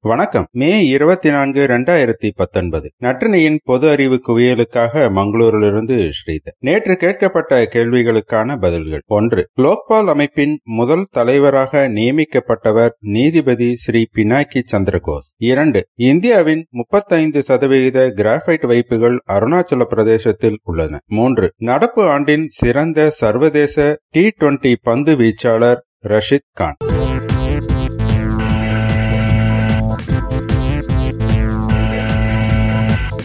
வணக்கம். மே இருபத்தி நான்கு இரண்டாயிரத்தி பத்தொன்பது. நற்றினையின் பொது அறிவு குவியலுக்காக மங்களூரிலிருந்து ஸ்ரீதர். நேற்று கேட்கப்பட்ட கேள்விகளுக்கான பதில்கள். ஒன்று லோக்பால் அமைப்பின் முதல் தலைவராக நியமிக்கப்பட்டவர் நீதிபதி ஸ்ரீ பினாக்கி சந்திரகோஸ். இரண்டு இந்தியாவின் முப்பத்தைந்து சதவிகித கிராஃபைட் வைப்புகள் அருணாச்சல பிரதேசத்தில் உள்ளன. மூன்று நடப்பு ஆண்டின் சிறந்த சர்வதேச டி டுவெண்டி பந்து வீச்சாளர் ரஷித் கான்.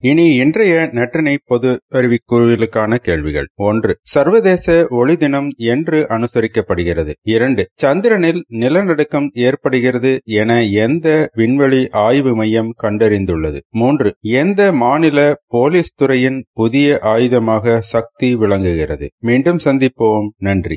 இனி இன்றைய நற்றினை பொது அறிவிக்குழுவிலுக்கான கேள்விகள். ஒன்று சர்வதேச ஒளி தினம் என்று அனுசரிக்கப்படுகிறது. இரண்டு சந்திரனில் நிலநடுக்கம் ஏற்படுகிறது என எந்த விண்வெளி ஆய்வு மையம் கண்டறிந்துள்ளது. மூன்று எந்த மாநில போலீஸ் துறையின் புதிய ஆயுதமாக சக்தி விளங்குகிறது. மீண்டும் சந்திப்போம். நன்றி.